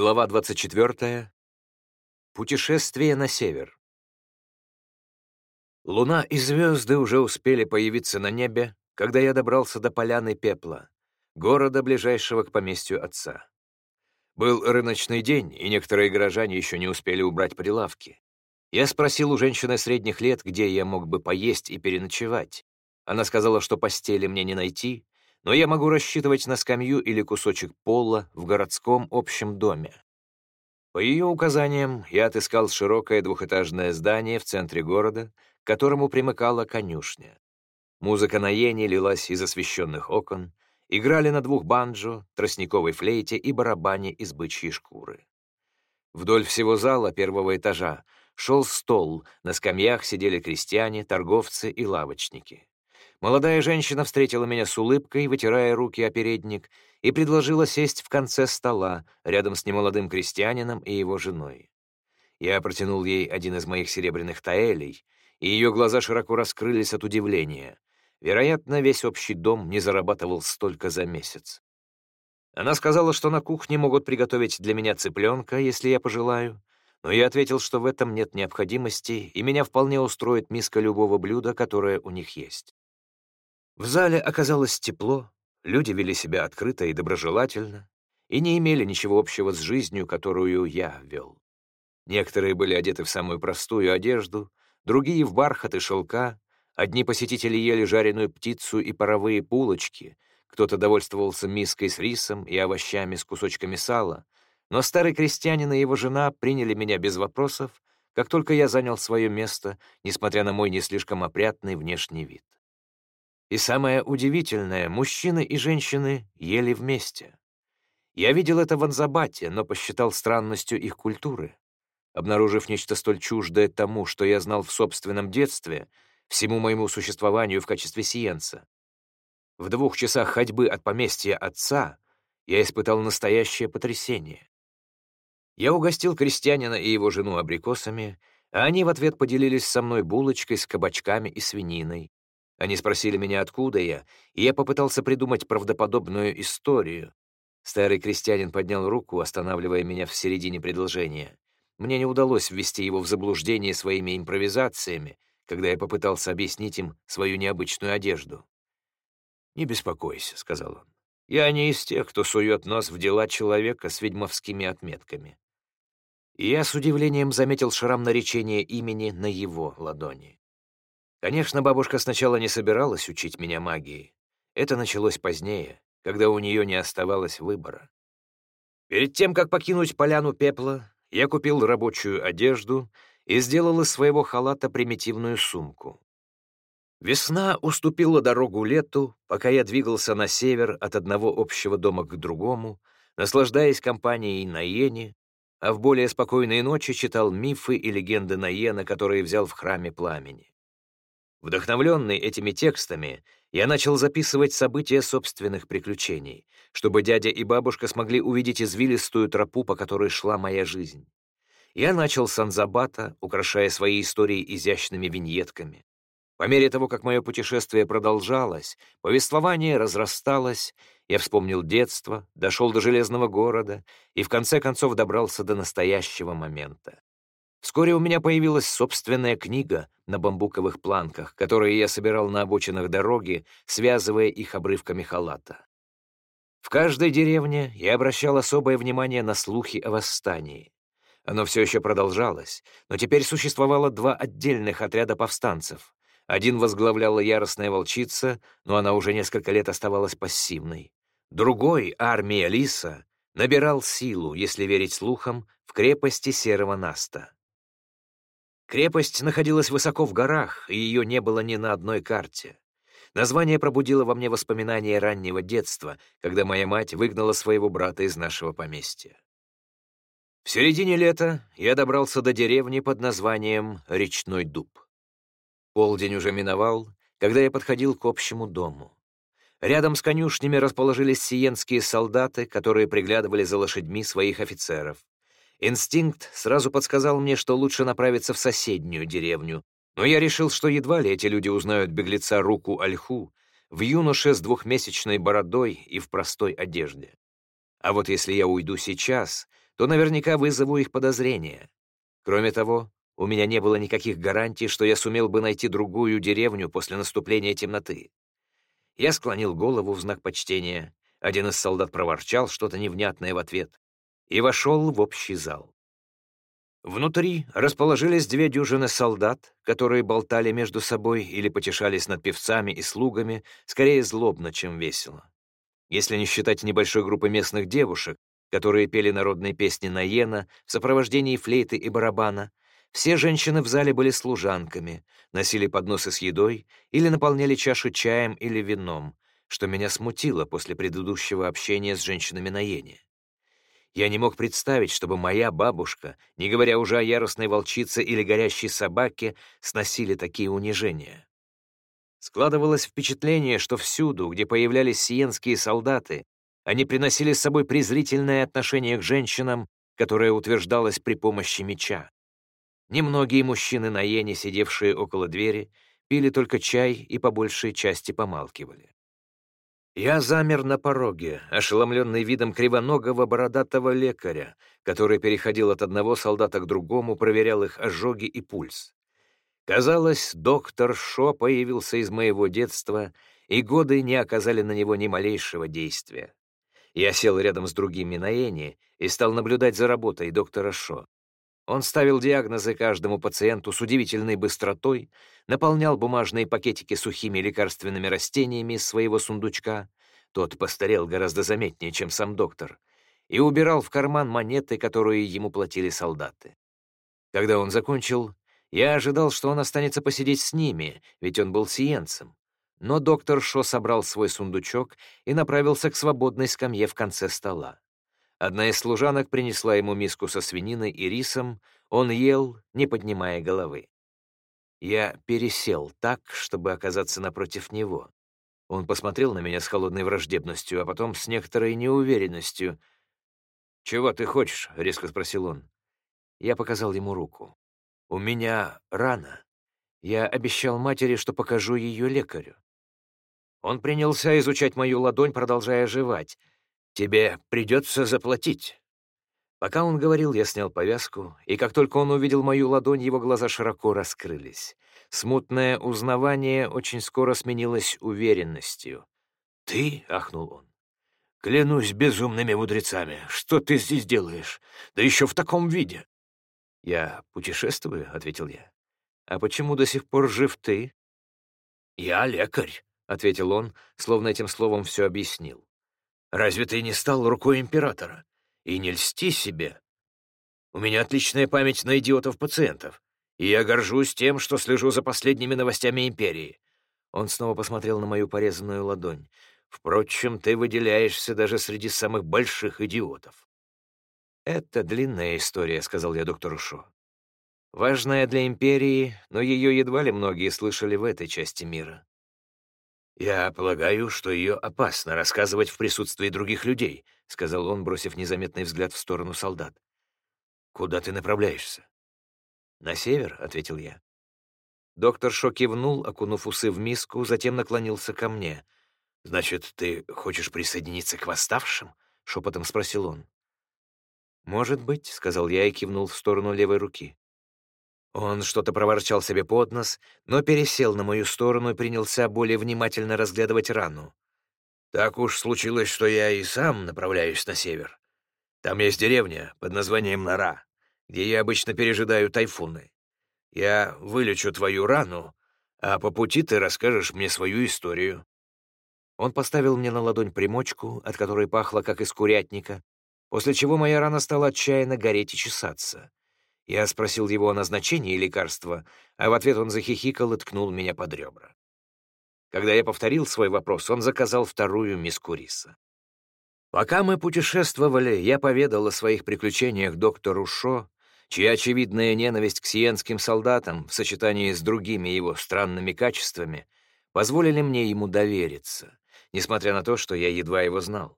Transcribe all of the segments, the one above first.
Глава 24. Путешествие на север. Луна и звезды уже успели появиться на небе, когда я добрался до поляны Пепла, города, ближайшего к поместью отца. Был рыночный день, и некоторые горожане еще не успели убрать прилавки. Я спросил у женщины средних лет, где я мог бы поесть и переночевать. Она сказала, что постели мне не найти, но я могу рассчитывать на скамью или кусочек пола в городском общем доме. По ее указаниям я отыскал широкое двухэтажное здание в центре города, к которому примыкала конюшня. Музыка на йене лилась из освещенных окон, играли на двух банджо, тростниковой флейте и барабане из бычьей шкуры. Вдоль всего зала первого этажа шел стол, на скамьях сидели крестьяне, торговцы и лавочники. Молодая женщина встретила меня с улыбкой, вытирая руки о передник, и предложила сесть в конце стола, рядом с немолодым крестьянином и его женой. Я протянул ей один из моих серебряных таэлей, и ее глаза широко раскрылись от удивления. Вероятно, весь общий дом не зарабатывал столько за месяц. Она сказала, что на кухне могут приготовить для меня цыпленка, если я пожелаю, но я ответил, что в этом нет необходимости, и меня вполне устроит миска любого блюда, которое у них есть. В зале оказалось тепло, люди вели себя открыто и доброжелательно и не имели ничего общего с жизнью, которую я вел. Некоторые были одеты в самую простую одежду, другие — в бархат и шелка, одни посетители ели жареную птицу и паровые булочки, кто-то довольствовался миской с рисом и овощами с кусочками сала, но старый крестьянин и его жена приняли меня без вопросов, как только я занял свое место, несмотря на мой не слишком опрятный внешний вид. И самое удивительное, мужчины и женщины ели вместе. Я видел это в Анзабате, но посчитал странностью их культуры. Обнаружив нечто столь чуждое тому, что я знал в собственном детстве, всему моему существованию в качестве сиенца. В двух часах ходьбы от поместья отца я испытал настоящее потрясение. Я угостил крестьянина и его жену абрикосами, а они в ответ поделились со мной булочкой с кабачками и свининой, они спросили меня, откуда я, и я попытался придумать правдоподобную историю. Старый крестьянин поднял руку, останавливая меня в середине предложения. Мне не удалось ввести его в заблуждение своими импровизациями, когда я попытался объяснить им свою необычную одежду. «Не беспокойся», — сказал он. «Я не из тех, кто сует нос в дела человека с ведьмовскими отметками». И я с удивлением заметил шрам наречения имени на его ладони. Конечно, бабушка сначала не собиралась учить меня магии. Это началось позднее, когда у нее не оставалось выбора. Перед тем, как покинуть поляну пепла, я купил рабочую одежду и сделал из своего халата примитивную сумку. Весна уступила дорогу лету, пока я двигался на север от одного общего дома к другому, наслаждаясь компанией Наени, а в более спокойные ночи читал мифы и легенды Наена, которые взял в храме пламени. Вдохновленный этими текстами, я начал записывать события собственных приключений, чтобы дядя и бабушка смогли увидеть извилистую тропу, по которой шла моя жизнь. Я начал с Анзабата, украшая свои истории изящными виньетками. По мере того, как мое путешествие продолжалось, повествование разрасталось, я вспомнил детство, дошел до Железного города и в конце концов добрался до настоящего момента. Вскоре у меня появилась собственная книга на бамбуковых планках, которые я собирал на обочинах дороги, связывая их обрывками халата. В каждой деревне я обращал особое внимание на слухи о восстании. Оно все еще продолжалось, но теперь существовало два отдельных отряда повстанцев. Один возглавляла яростная волчица, но она уже несколько лет оставалась пассивной. Другой, армия Лиса, набирал силу, если верить слухам, в крепости Серого Наста. Крепость находилась высоко в горах, и ее не было ни на одной карте. Название пробудило во мне воспоминания раннего детства, когда моя мать выгнала своего брата из нашего поместья. В середине лета я добрался до деревни под названием Речной Дуб. Полдень уже миновал, когда я подходил к общему дому. Рядом с конюшнями расположились сиенские солдаты, которые приглядывали за лошадьми своих офицеров. Инстинкт сразу подсказал мне, что лучше направиться в соседнюю деревню, но я решил, что едва ли эти люди узнают беглеца руку Альху в юноше с двухмесячной бородой и в простой одежде. А вот если я уйду сейчас, то наверняка вызову их подозрения. Кроме того, у меня не было никаких гарантий, что я сумел бы найти другую деревню после наступления темноты. Я склонил голову в знак почтения. Один из солдат проворчал что-то невнятное в ответ и вошел в общий зал. Внутри расположились две дюжины солдат, которые болтали между собой или потешались над певцами и слугами, скорее злобно, чем весело. Если не считать небольшой группы местных девушек, которые пели народные песни Наена в сопровождении флейты и барабана, все женщины в зале были служанками, носили подносы с едой или наполняли чашу чаем или вином, что меня смутило после предыдущего общения с женщинами на Йене. Я не мог представить, чтобы моя бабушка, не говоря уже о яростной волчице или горящей собаке, сносили такие унижения. Складывалось впечатление, что всюду, где появлялись сиенские солдаты, они приносили с собой презрительное отношение к женщинам, которое утверждалось при помощи меча. Немногие мужчины на Йене, сидевшие около двери, пили только чай и по большей части помалкивали. Я замер на пороге, ошеломленный видом кривоногого бородатого лекаря, который переходил от одного солдата к другому, проверял их ожоги и пульс. Казалось, доктор Шо появился из моего детства, и годы не оказали на него ни малейшего действия. Я сел рядом с другими на Эни и стал наблюдать за работой доктора Шо. Он ставил диагнозы каждому пациенту с удивительной быстротой, наполнял бумажные пакетики сухими лекарственными растениями из своего сундучка, тот постарел гораздо заметнее, чем сам доктор, и убирал в карман монеты, которые ему платили солдаты. Когда он закончил, я ожидал, что он останется посидеть с ними, ведь он был сиенцем. Но доктор Шо собрал свой сундучок и направился к свободной скамье в конце стола. Одна из служанок принесла ему миску со свининой и рисом, он ел, не поднимая головы. Я пересел так, чтобы оказаться напротив него. Он посмотрел на меня с холодной враждебностью, а потом с некоторой неуверенностью. «Чего ты хочешь?» — резко спросил он. Я показал ему руку. «У меня рана. Я обещал матери, что покажу ее лекарю». Он принялся изучать мою ладонь, продолжая жевать. «Тебе придется заплатить». Пока он говорил, я снял повязку, и как только он увидел мою ладонь, его глаза широко раскрылись. Смутное узнавание очень скоро сменилось уверенностью. «Ты?» — ахнул он. «Клянусь безумными мудрецами, что ты здесь делаешь? Да еще в таком виде!» «Я путешествую», — ответил я. «А почему до сих пор жив ты?» «Я лекарь», — ответил он, словно этим словом все объяснил. Разве ты не стал рукой императора? И не льсти себе. У меня отличная память на идиотов-пациентов, и я горжусь тем, что слежу за последними новостями империи. Он снова посмотрел на мою порезанную ладонь. Впрочем, ты выделяешься даже среди самых больших идиотов. «Это длинная история», — сказал я доктору Шо. «Важная для империи, но ее едва ли многие слышали в этой части мира. «Я полагаю, что ее опасно рассказывать в присутствии других людей», — сказал он, бросив незаметный взгляд в сторону солдат. «Куда ты направляешься?» «На север», — ответил я. Доктор Шо кивнул, окунув усы в миску, затем наклонился ко мне. «Значит, ты хочешь присоединиться к восставшим?» — шепотом спросил он. «Может быть», — сказал я и кивнул в сторону левой руки. Он что-то проворчал себе под нос, но пересел на мою сторону и принялся более внимательно разглядывать рану. «Так уж случилось, что я и сам направляюсь на север. Там есть деревня под названием Нора, где я обычно пережидаю тайфуны. Я вылечу твою рану, а по пути ты расскажешь мне свою историю». Он поставил мне на ладонь примочку, от которой пахло, как из курятника, после чего моя рана стала отчаянно гореть и чесаться. Я спросил его о назначении лекарства, а в ответ он захихикал и ткнул меня под ребра. Когда я повторил свой вопрос, он заказал вторую миску риса. Пока мы путешествовали, я поведал о своих приключениях доктору Шо, чья очевидная ненависть к сиенским солдатам в сочетании с другими его странными качествами позволили мне ему довериться, несмотря на то, что я едва его знал.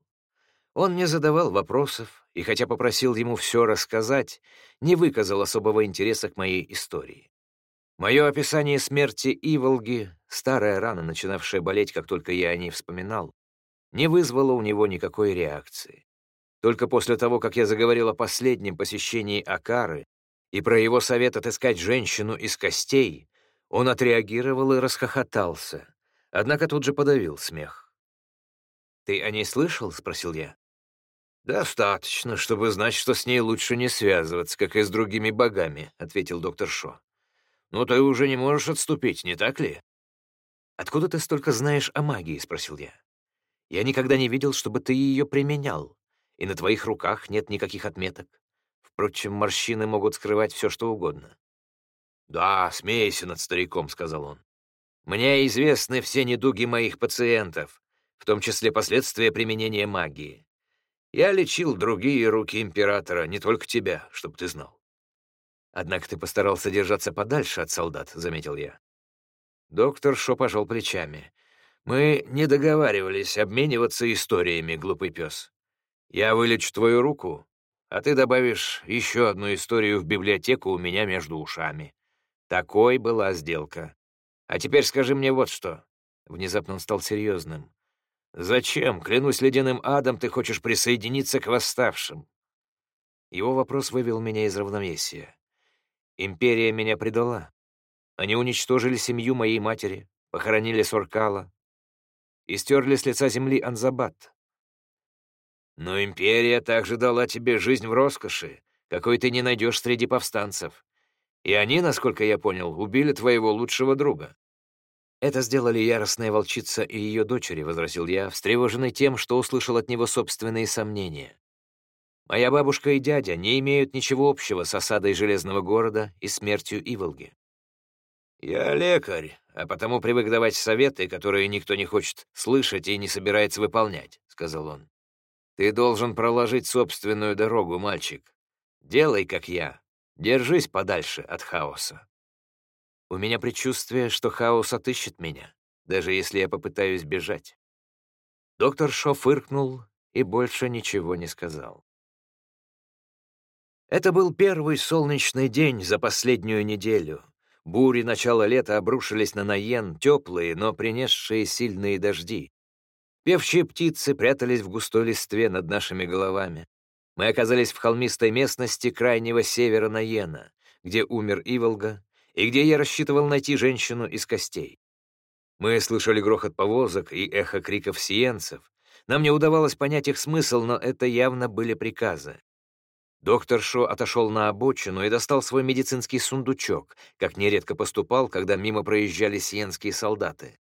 Он не задавал вопросов, и хотя попросил ему все рассказать, не выказал особого интереса к моей истории. Мое описание смерти Иволги, старая рана, начинавшая болеть, как только я о ней вспоминал, не вызвало у него никакой реакции. Только после того, как я заговорил о последнем посещении Акары и про его совет отыскать женщину из костей, он отреагировал и расхохотался, однако тут же подавил смех. «Ты о ней слышал?» — спросил я. «Достаточно, чтобы знать, что с ней лучше не связываться, как и с другими богами», — ответил доктор Шо. «Но ты уже не можешь отступить, не так ли?» «Откуда ты столько знаешь о магии?» — спросил я. «Я никогда не видел, чтобы ты ее применял, и на твоих руках нет никаких отметок. Впрочем, морщины могут скрывать все, что угодно». «Да, смейся над стариком», — сказал он. «Мне известны все недуги моих пациентов, в том числе последствия применения магии. Я лечил другие руки императора, не только тебя, чтобы ты знал. Однако ты постарался держаться подальше от солдат, — заметил я. Доктор Шо пожал плечами. Мы не договаривались обмениваться историями, глупый пес. Я вылечу твою руку, а ты добавишь еще одну историю в библиотеку у меня между ушами. Такой была сделка. А теперь скажи мне вот что. Внезапно он стал серьезным. «Зачем, клянусь ледяным адом, ты хочешь присоединиться к восставшим?» Его вопрос вывел меня из равновесия. Империя меня предала. Они уничтожили семью моей матери, похоронили Суркала и стерли с лица земли Анзабат. Но империя также дала тебе жизнь в роскоши, какой ты не найдешь среди повстанцев. И они, насколько я понял, убили твоего лучшего друга. «Это сделали яростная волчица и ее дочери», — возразил я, встревоженный тем, что услышал от него собственные сомнения. «Моя бабушка и дядя не имеют ничего общего с осадой Железного города и смертью Иволги». «Я лекарь, а потому привык давать советы, которые никто не хочет слышать и не собирается выполнять», — сказал он. «Ты должен проложить собственную дорогу, мальчик. Делай, как я. Держись подальше от хаоса». У меня предчувствие, что хаос отыщет меня, даже если я попытаюсь бежать. Доктор Шо фыркнул и больше ничего не сказал. Это был первый солнечный день за последнюю неделю. Бури начала лета обрушились на Наен, теплые, но принесшие сильные дожди. Певчие птицы прятались в густой листве над нашими головами. Мы оказались в холмистой местности крайнего севера Наена, где умер Иволга, и где я рассчитывал найти женщину из костей. Мы слышали грохот повозок и эхо криков сиенцев. Нам не удавалось понять их смысл, но это явно были приказы. Доктор Шо отошел на обочину и достал свой медицинский сундучок, как нередко поступал, когда мимо проезжали сиенские солдаты.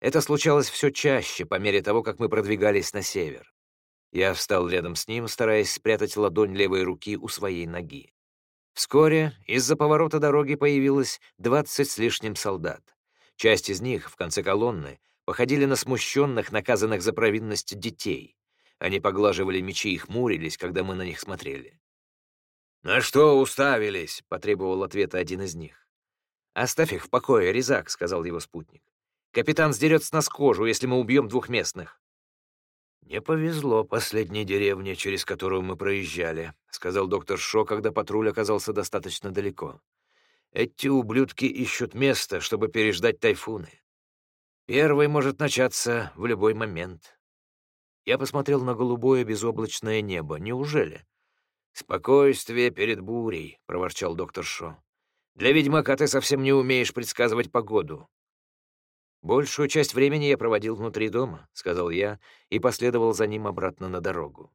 Это случалось все чаще, по мере того, как мы продвигались на север. Я встал рядом с ним, стараясь спрятать ладонь левой руки у своей ноги. Вскоре из-за поворота дороги появилось двадцать с лишним солдат. Часть из них, в конце колонны, походили на смущенных, наказанных за провинность детей. Они поглаживали мечи и хмурились, когда мы на них смотрели. «На что уставились?» — потребовал ответа один из них. «Оставь их в покое, Резак», — сказал его спутник. «Капитан сдерет с нас кожу, если мы убьем двух местных». «Не повезло последней деревне, через которую мы проезжали», — сказал доктор Шо, когда патруль оказался достаточно далеко. «Эти ублюдки ищут место, чтобы переждать тайфуны. Первый может начаться в любой момент». Я посмотрел на голубое безоблачное небо. Неужели? «Спокойствие перед бурей», — проворчал доктор Шо. «Для ведьмака ты совсем не умеешь предсказывать погоду. «Большую часть времени я проводил внутри дома», — сказал я и последовал за ним обратно на дорогу.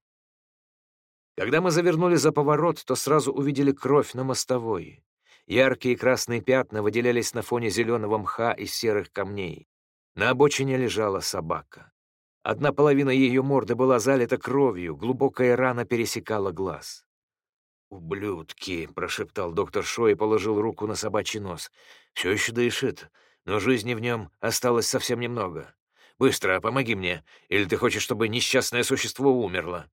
Когда мы завернули за поворот, то сразу увидели кровь на мостовой. Яркие красные пятна выделялись на фоне зеленого мха и серых камней. На обочине лежала собака. Одна половина ее морды была залита кровью, глубокая рана пересекала глаз. «Ублюдки!» — прошептал доктор Шо и положил руку на собачий нос. «Все еще дышит но жизни в нем осталось совсем немного. Быстро, помоги мне, или ты хочешь, чтобы несчастное существо умерло?»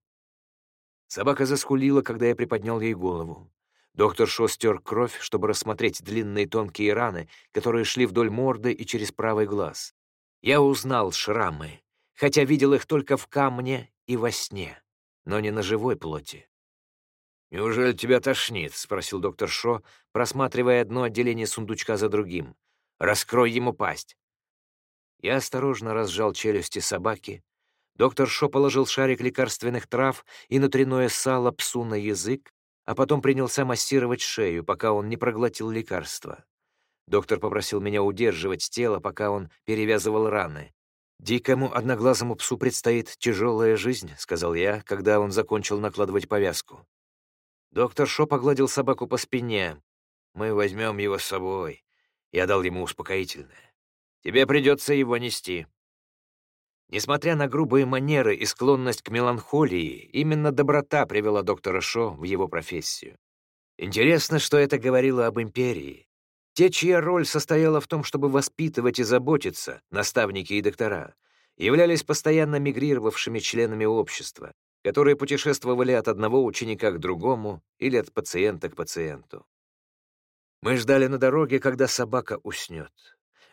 Собака заскулила, когда я приподнял ей голову. Доктор Шо стер кровь, чтобы рассмотреть длинные тонкие раны, которые шли вдоль морды и через правый глаз. Я узнал шрамы, хотя видел их только в камне и во сне, но не на живой плоти. «Неужели тебя тошнит?» — спросил доктор Шо, просматривая одно отделение сундучка за другим. Раскрой ему пасть!» Я осторожно разжал челюсти собаки, Доктор Шо положил шарик лекарственных трав и внутреннее сало псу на язык, а потом принялся массировать шею, пока он не проглотил лекарство. Доктор попросил меня удерживать тело, пока он перевязывал раны. «Дикому одноглазому псу предстоит тяжелая жизнь», — сказал я, когда он закончил накладывать повязку. Доктор Шо погладил собаку по спине. «Мы возьмем его с собой». Я дал ему успокоительное. «Тебе придется его нести». Несмотря на грубые манеры и склонность к меланхолии, именно доброта привела доктора Шо в его профессию. Интересно, что это говорило об империи. Те, чья роль состояла в том, чтобы воспитывать и заботиться, наставники и доктора, являлись постоянно мигрировавшими членами общества, которые путешествовали от одного ученика к другому или от пациента к пациенту. Мы ждали на дороге, когда собака уснет.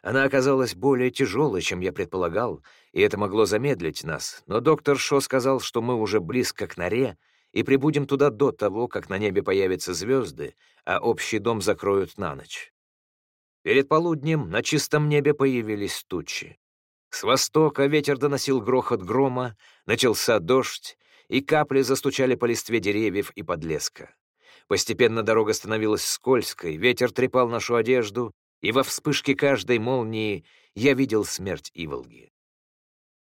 Она оказалась более тяжелой, чем я предполагал, и это могло замедлить нас, но доктор Шо сказал, что мы уже близко к норе и прибудем туда до того, как на небе появятся звезды, а общий дом закроют на ночь. Перед полуднем на чистом небе появились тучи. С востока ветер доносил грохот грома, начался дождь, и капли застучали по листве деревьев и подлеска. Постепенно дорога становилась скользкой, ветер трепал нашу одежду, и во вспышке каждой молнии я видел смерть Иволги.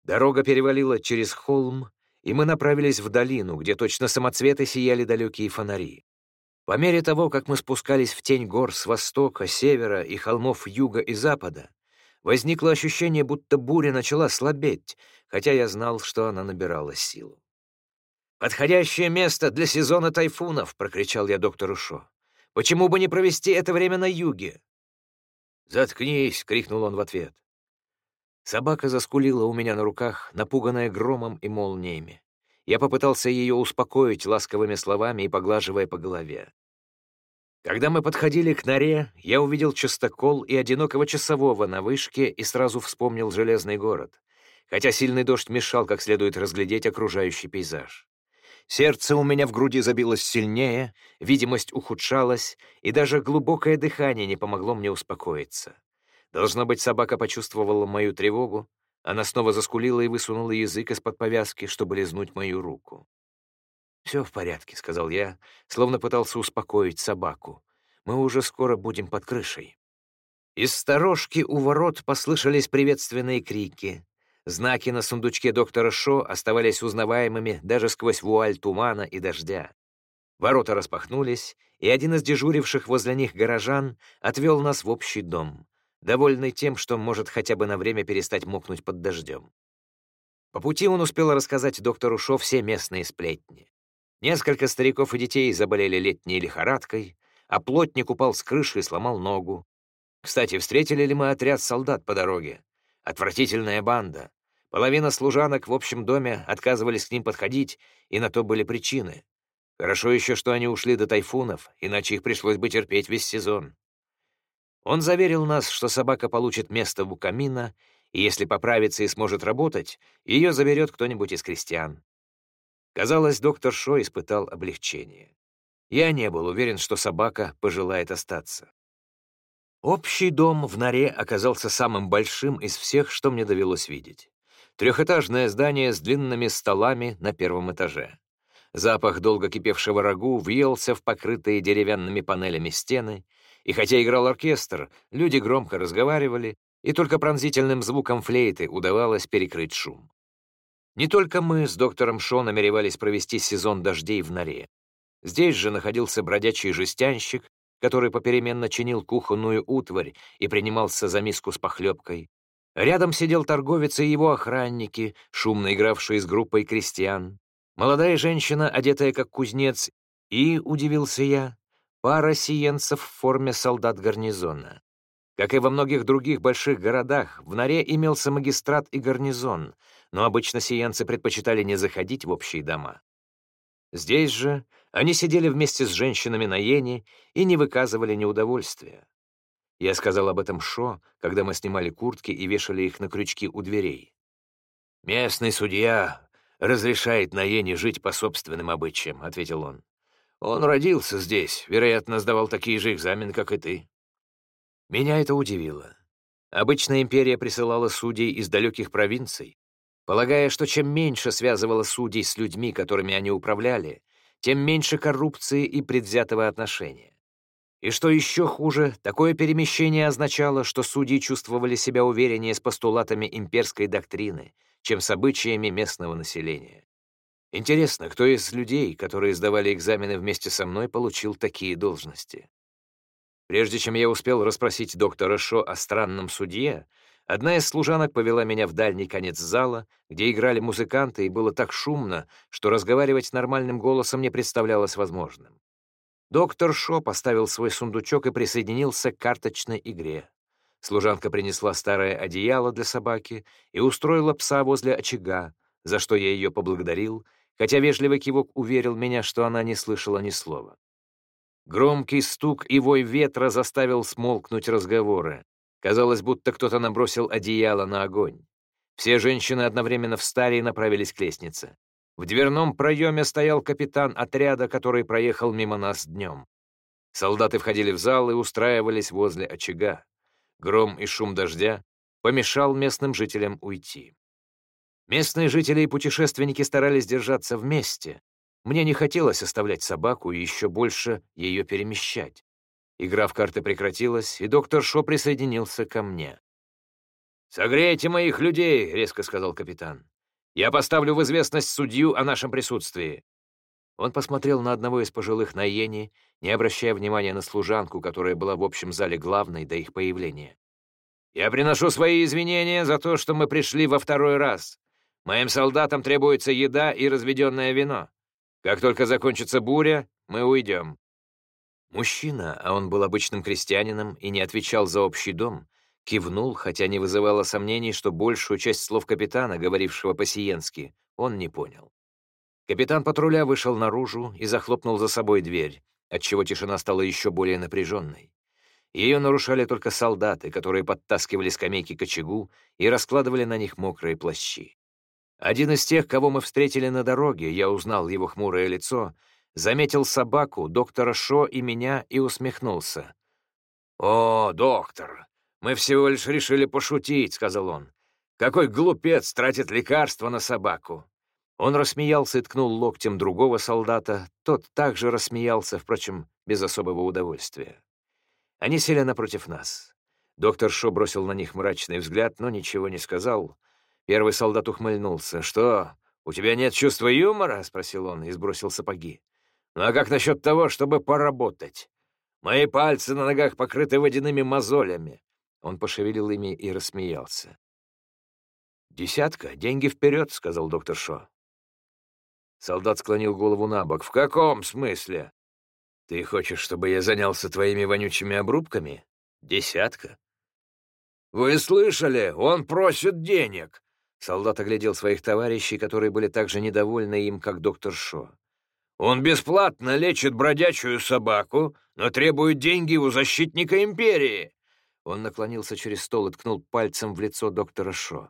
Дорога перевалила через холм, и мы направились в долину, где точно самоцветы сияли далекие фонари. По мере того, как мы спускались в тень гор с востока, севера и холмов юга и запада, возникло ощущение, будто буря начала слабеть, хотя я знал, что она набирала силу. «Подходящее место для сезона тайфунов!» — прокричал я доктору Шо. «Почему бы не провести это время на юге?» «Заткнись!» — крикнул он в ответ. Собака заскулила у меня на руках, напуганная громом и молниями. Я попытался ее успокоить ласковыми словами и поглаживая по голове. Когда мы подходили к норе, я увидел частокол и одинокого часового на вышке и сразу вспомнил железный город, хотя сильный дождь мешал как следует разглядеть окружающий пейзаж. Сердце у меня в груди забилось сильнее, видимость ухудшалась, и даже глубокое дыхание не помогло мне успокоиться. Должно быть, собака почувствовала мою тревогу. Она снова заскулила и высунула язык из-под повязки, чтобы лизнуть мою руку. «Все в порядке», — сказал я, словно пытался успокоить собаку. «Мы уже скоро будем под крышей». Из сторожки у ворот послышались приветственные крики. Знаки на сундучке доктора Шо оставались узнаваемыми даже сквозь вуаль тумана и дождя. Ворота распахнулись, и один из дежуривших возле них горожан отвел нас в общий дом, довольный тем, что может хотя бы на время перестать мокнуть под дождем. По пути он успел рассказать доктору Шо все местные сплетни. Несколько стариков и детей заболели летней лихорадкой, а плотник упал с крыши и сломал ногу. Кстати, встретили ли мы отряд солдат по дороге? Отвратительная банда. Половина служанок в общем доме отказывались к ним подходить, и на то были причины. Хорошо еще, что они ушли до тайфунов, иначе их пришлось бы терпеть весь сезон. Он заверил нас, что собака получит место у камина, и если поправится и сможет работать, ее заберет кто-нибудь из крестьян. Казалось, доктор Шо испытал облегчение. Я не был уверен, что собака пожелает остаться. Общий дом в норе оказался самым большим из всех, что мне довелось видеть. Трехэтажное здание с длинными столами на первом этаже. Запах долго кипевшего рагу въелся в покрытые деревянными панелями стены, и хотя играл оркестр, люди громко разговаривали, и только пронзительным звуком флейты удавалось перекрыть шум. Не только мы с доктором Шо намеревались провести сезон дождей в норе. Здесь же находился бродячий жестянщик, который попеременно чинил кухонную утварь и принимался за миску с похлебкой, Рядом сидел торговец и его охранники, шумно игравшие с группой крестьян. Молодая женщина, одетая как кузнец, и, удивился я, пара сиенцев в форме солдат гарнизона. Как и во многих других больших городах, в Норе имелся магистрат и гарнизон, но обычно сиенцы предпочитали не заходить в общие дома. Здесь же они сидели вместе с женщинами на Йене и не выказывали неудовольствия. Я сказал об этом Шо, когда мы снимали куртки и вешали их на крючки у дверей. «Местный судья разрешает Наене жить по собственным обычаям», — ответил он. «Он родился здесь, вероятно, сдавал такие же экзамены, как и ты». Меня это удивило. Обычно империя присылала судей из далеких провинций. полагая, что чем меньше связывало судей с людьми, которыми они управляли, тем меньше коррупции и предвзятого отношения. И что еще хуже, такое перемещение означало, что судьи чувствовали себя увереннее с постулатами имперской доктрины, чем с обычаями местного населения. Интересно, кто из людей, которые сдавали экзамены вместе со мной, получил такие должности? Прежде чем я успел расспросить доктора Шо о странном судье, одна из служанок повела меня в дальний конец зала, где играли музыканты, и было так шумно, что разговаривать нормальным голосом не представлялось возможным. Доктор Шо поставил свой сундучок и присоединился к карточной игре. Служанка принесла старое одеяло для собаки и устроила пса возле очага, за что я ее поблагодарил, хотя вежливый кивок уверил меня, что она не слышала ни слова. Громкий стук и вой ветра заставил смолкнуть разговоры. Казалось, будто кто-то набросил одеяло на огонь. Все женщины одновременно встали и направились к лестнице. В дверном проеме стоял капитан отряда, который проехал мимо нас днем. Солдаты входили в зал и устраивались возле очага. Гром и шум дождя помешал местным жителям уйти. Местные жители и путешественники старались держаться вместе. Мне не хотелось оставлять собаку и еще больше ее перемещать. Игра в карты прекратилась, и доктор Шо присоединился ко мне. «Согрейте моих людей», — резко сказал капитан. Я поставлю в известность судью о нашем присутствии». Он посмотрел на одного из пожилых наени, не обращая внимания на служанку, которая была в общем зале главной до их появления. «Я приношу свои извинения за то, что мы пришли во второй раз. Моим солдатам требуется еда и разведенное вино. Как только закончится буря, мы уйдем». Мужчина, а он был обычным крестьянином и не отвечал за общий дом, Кивнул, хотя не вызывало сомнений, что большую часть слов капитана, говорившего по-сиенски, он не понял. Капитан патруля вышел наружу и захлопнул за собой дверь, отчего тишина стала еще более напряженной. Ее нарушали только солдаты, которые подтаскивали скамейки к очагу и раскладывали на них мокрые плащи. Один из тех, кого мы встретили на дороге, я узнал его хмурое лицо, заметил собаку, доктора Шо и меня и усмехнулся. «О, доктор, «Мы всего лишь решили пошутить», — сказал он. «Какой глупец тратит лекарства на собаку!» Он рассмеялся и ткнул локтем другого солдата. Тот также рассмеялся, впрочем, без особого удовольствия. Они сели напротив нас. Доктор Шо бросил на них мрачный взгляд, но ничего не сказал. Первый солдат ухмыльнулся. «Что, у тебя нет чувства юмора?» — спросил он и сбросил сапоги. «Ну а как насчет того, чтобы поработать? Мои пальцы на ногах покрыты водяными мозолями. Он пошевелил ими и рассмеялся. «Десятка, деньги вперед», — сказал доктор Шо. Солдат склонил голову на бок. «В каком смысле? Ты хочешь, чтобы я занялся твоими вонючими обрубками? Десятка?» «Вы слышали? Он просит денег!» Солдат оглядел своих товарищей, которые были так же недовольны им, как доктор Шо. «Он бесплатно лечит бродячую собаку, но требует деньги у защитника империи. Он наклонился через стол и ткнул пальцем в лицо доктора Шо.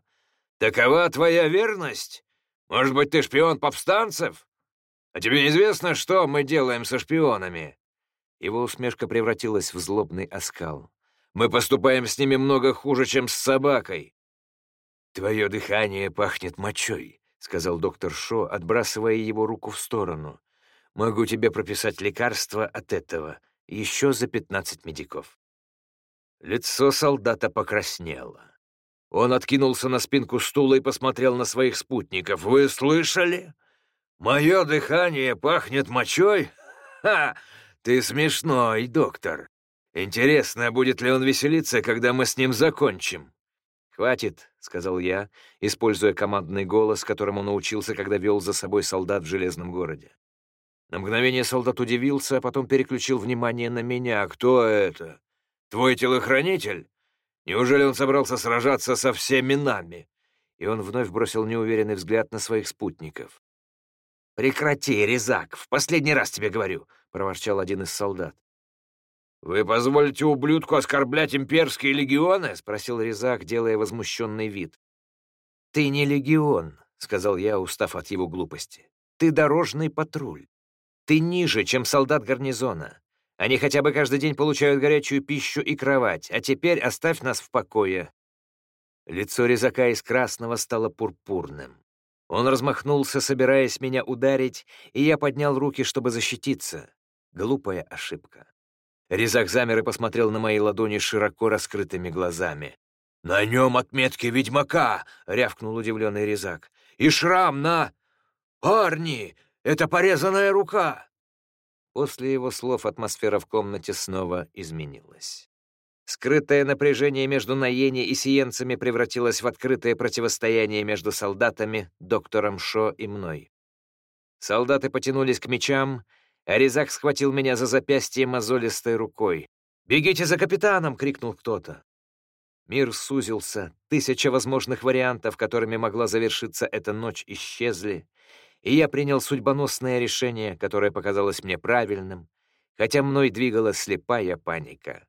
«Такова твоя верность? Может быть, ты шпион повстанцев? А тебе известно, что мы делаем со шпионами?» Его усмешка превратилась в злобный оскал. «Мы поступаем с ними много хуже, чем с собакой». «Твое дыхание пахнет мочой», — сказал доктор Шо, отбрасывая его руку в сторону. «Могу тебе прописать лекарство от этого, еще за пятнадцать медиков». Лицо солдата покраснело. Он откинулся на спинку стула и посмотрел на своих спутников. «Вы слышали? Мое дыхание пахнет мочой? Ха! Ты смешной, доктор. Интересно, будет ли он веселиться, когда мы с ним закончим?» «Хватит», — сказал я, используя командный голос, которому научился, когда вел за собой солдат в Железном городе. На мгновение солдат удивился, а потом переключил внимание на меня. «Кто это?» Твой телохранитель? Неужели он собрался сражаться со всеми нами?» И он вновь бросил неуверенный взгляд на своих спутников. «Прекрати, Резак, в последний раз тебе говорю», — проворчал один из солдат. «Вы позволите ублюдку оскорблять имперские легионы?» — спросил Резак, делая возмущенный вид. «Ты не легион», — сказал я, устав от его глупости. «Ты дорожный патруль. Ты ниже, чем солдат гарнизона. Они хотя бы каждый день получают горячую пищу и кровать, а теперь оставь нас в покое». Лицо резака из красного стало пурпурным. Он размахнулся, собираясь меня ударить, и я поднял руки, чтобы защититься. Глупая ошибка. Резак замер и посмотрел на мои ладони широко раскрытыми глазами. «На нем отметки ведьмака!» — рявкнул удивленный Резак. «И шрам на... Парни! Это порезанная рука!» После его слов атмосфера в комнате снова изменилась. Скрытое напряжение между Наени и сиенцами превратилось в открытое противостояние между солдатами, доктором Шо и мной. Солдаты потянулись к мечам, а Резак схватил меня за запястье мозолистой рукой. «Бегите за капитаном!» — крикнул кто-то. Мир сузился, тысяча возможных вариантов, которыми могла завершиться эта ночь, исчезли, и я принял судьбоносное решение, которое показалось мне правильным, хотя мной двигала слепая паника.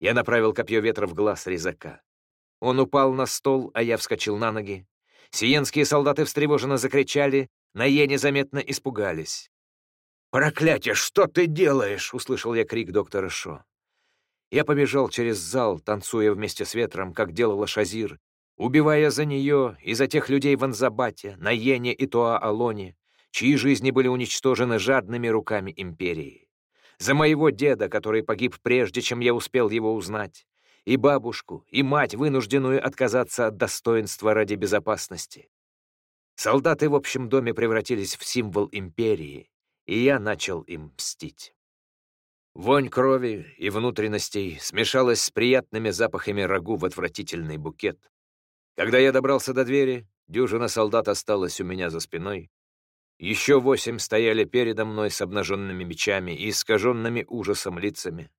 Я направил копье ветра в глаз резака. Он упал на стол, а я вскочил на ноги. Сиенские солдаты встревоженно закричали, на Е незаметно испугались. «Проклятие, что ты делаешь?» — услышал я крик доктора Шо. Я побежал через зал, танцуя вместе с ветром, как делала Шазир, убивая за нее и за тех людей в Анзабате, на Йене и Туа-Алоне, чьи жизни были уничтожены жадными руками империи. За моего деда, который погиб прежде, чем я успел его узнать, и бабушку, и мать, вынужденную отказаться от достоинства ради безопасности. Солдаты в общем доме превратились в символ империи, и я начал им мстить. Вонь крови и внутренностей смешалась с приятными запахами рагу в отвратительный букет. Когда я добрался до двери, дюжина солдат осталась у меня за спиной. Еще восемь стояли передо мной с обнаженными мечами и искаженными ужасом лицами.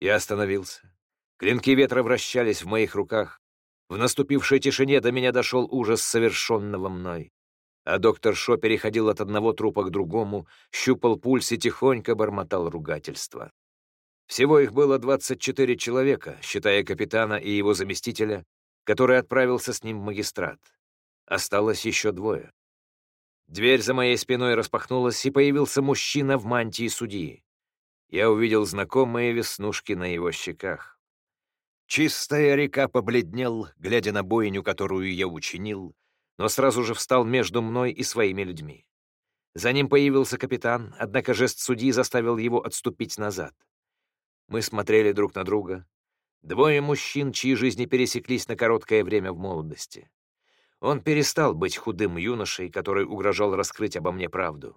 Я остановился. Клинки ветра вращались в моих руках. В наступившей тишине до меня дошел ужас совершенного мной. А доктор Шо переходил от одного трупа к другому, щупал пульс и тихонько бормотал ругательства. Всего их было 24 человека, считая капитана и его заместителя, который отправился с ним в магистрат. Осталось еще двое. Дверь за моей спиной распахнулась, и появился мужчина в мантии судьи. Я увидел знакомые веснушки на его щеках. Чистая река побледнел, глядя на бойню, которую я учинил, но сразу же встал между мной и своими людьми. За ним появился капитан, однако жест судьи заставил его отступить назад. Мы смотрели друг на друга. Двое мужчин, чьи жизни пересеклись на короткое время в молодости. Он перестал быть худым юношей, который угрожал раскрыть обо мне правду.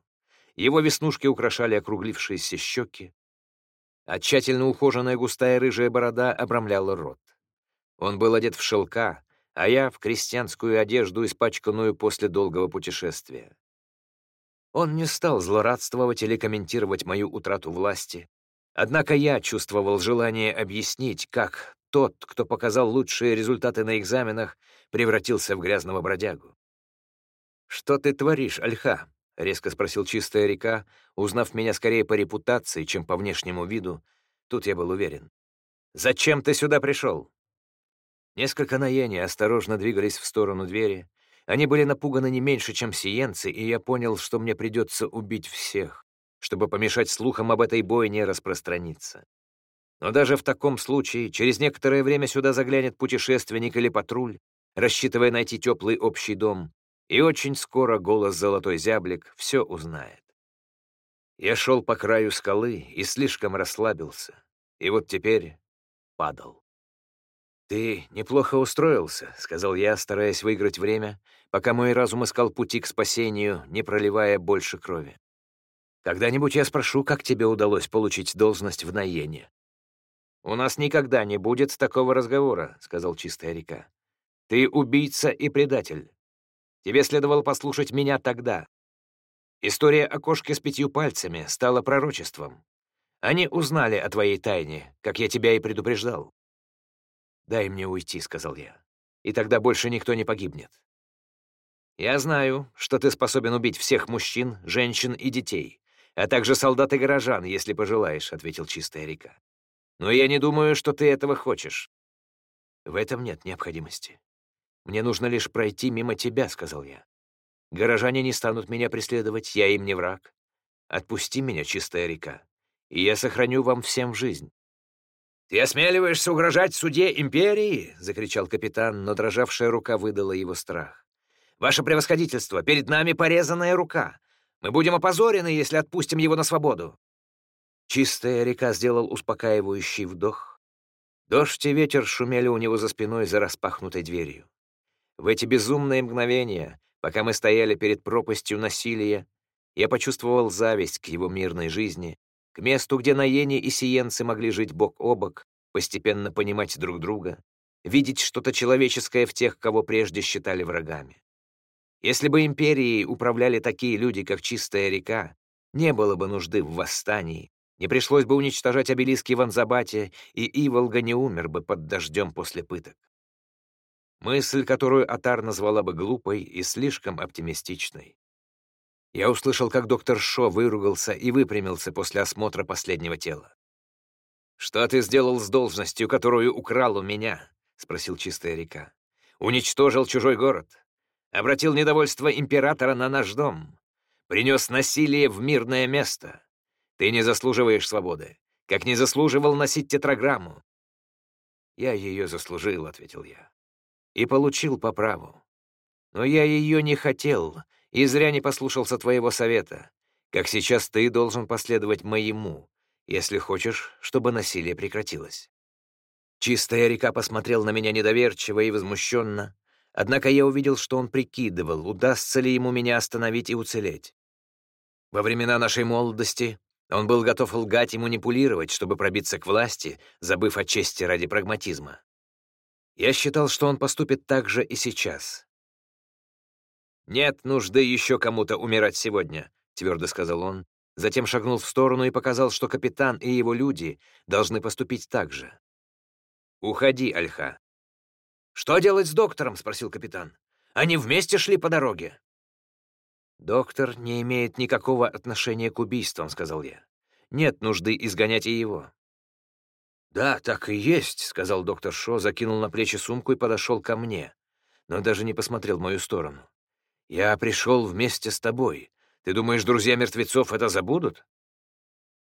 Его веснушки украшали округлившиеся щеки, а тщательно ухоженная густая рыжая борода обрамляла рот. Он был одет в шелка, а я в крестьянскую одежду, испачканную после долгого путешествия. Он не стал злорадствовать или комментировать мою утрату власти. Однако я чувствовал желание объяснить, как тот, кто показал лучшие результаты на экзаменах, превратился в грязного бродягу. «Что ты творишь, Альха?» — резко спросил чистая река, узнав меня скорее по репутации, чем по внешнему виду. Тут я был уверен. «Зачем ты сюда пришел?» Несколько наений осторожно двигались в сторону двери. Они были напуганы не меньше, чем сиенцы, и я понял, что мне придется убить всех, чтобы помешать слухам об этой бойне распространиться. Но даже в таком случае через некоторое время сюда заглянет путешественник или патруль, рассчитывая найти теплый общий дом, и очень скоро голос Золотой Зяблик все узнает. Я шел по краю скалы и слишком расслабился, и вот теперь падал. «Ты неплохо устроился», — сказал я, стараясь выиграть время, пока мой разум искал пути к спасению, не проливая больше крови. «Когда-нибудь я спрошу, как тебе удалось получить должность в Наене». «У нас никогда не будет такого разговора», — сказал Чистая река. «Ты убийца и предатель. Тебе следовало послушать меня тогда. История о кошке с пятью пальцами стала пророчеством. Они узнали о твоей тайне, как я тебя и предупреждал. «Дай мне уйти», — сказал я, — «и тогда больше никто не погибнет». «Я знаю, что ты способен убить всех мужчин, женщин и детей, а также солдат и горожан, если пожелаешь», — ответил чистая река. «Но я не думаю, что ты этого хочешь». «В этом нет необходимости. Мне нужно лишь пройти мимо тебя», — сказал я. «Горожане не станут меня преследовать, я им не враг. Отпусти меня, чистая река, и я сохраню вам всем жизнь». «Ты осмеливаешься угрожать суде империи?» — закричал капитан, но дрожавшая рука выдала его страх. «Ваше превосходительство, перед нами порезанная рука. Мы будем опозорены, если отпустим его на свободу». Чистая река сделал успокаивающий вдох. Дождь и ветер шумели у него за спиной за распахнутой дверью. В эти безумные мгновения, пока мы стояли перед пропастью насилия, я почувствовал зависть к его мирной жизни, к месту, где Наени и Сиенцы могли жить бок о бок, постепенно понимать друг друга, видеть что-то человеческое в тех, кого прежде считали врагами. Если бы империей управляли такие люди, как Чистая река, не было бы нужды в восстании, не пришлось бы уничтожать обелиски в Анзабате, и Иволга не умер бы под дождем после пыток. Мысль, которую Атар назвала бы глупой и слишком оптимистичной. Я услышал, как доктор Шо выругался и выпрямился после осмотра последнего тела. «Что ты сделал с должностью, которую украл у меня?» — спросил Чистая река. «Уничтожил чужой город. Обратил недовольство императора на наш дом. Принес насилие в мирное место. Ты не заслуживаешь свободы, как не заслуживал носить тетраграмму». «Я ее заслужил», — ответил я. «И получил по праву. Но я ее не хотел, и зря не послушался твоего совета. Как сейчас ты должен последовать моему, если хочешь, чтобы насилие прекратилось». Чистая река посмотрел на меня недоверчиво и возмущенно, однако я увидел, что он прикидывал, удастся ли ему меня остановить и уцелеть. Во времена нашей молодости он был готов лгать и манипулировать, чтобы пробиться к власти, забыв о чести ради прагматизма. Я считал, что он поступит так же и сейчас. «Нет нужды еще кому-то умирать сегодня», — твердо сказал он, затем шагнул в сторону и показал, что капитан и его люди должны поступить так же. «Уходи, Альха». «Что делать с доктором?» — спросил капитан. «Они вместе шли по дороге». «Доктор не имеет никакого отношения к убийствам», — сказал я. «Нет нужды изгонять и его». «Да, так и есть», — сказал доктор Шо, закинул на плечи сумку и подошел ко мне, но даже не посмотрел в мою сторону. Я пришел вместе с тобой. Ты думаешь, друзья мертвецов это забудут?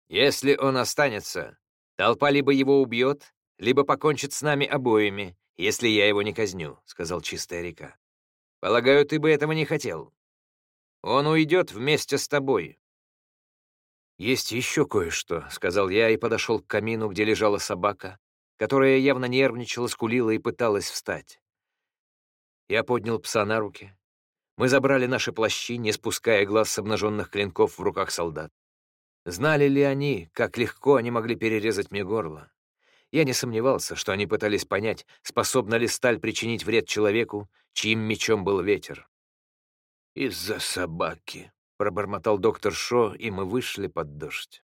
Если он останется, толпа либо его убьет, либо покончит с нами обоими, если я его не казню», — сказал Чистая река. «Полагаю, ты бы этого не хотел. Он уйдет вместе с тобой». «Есть еще кое-что», — сказал я и подошел к камину, где лежала собака, которая явно нервничала, скулила и пыталась встать. Я поднял пса на руки, мы забрали наши плащи, не спуская глаз с обнаженных клинков в руках солдат. Знали ли они, как легко они могли перерезать мне горло? Я не сомневался, что они пытались понять, способна ли сталь причинить вред человеку, чьим мечом был ветер. «Из-за собаки», — пробормотал доктор Шо, и мы вышли под дождь.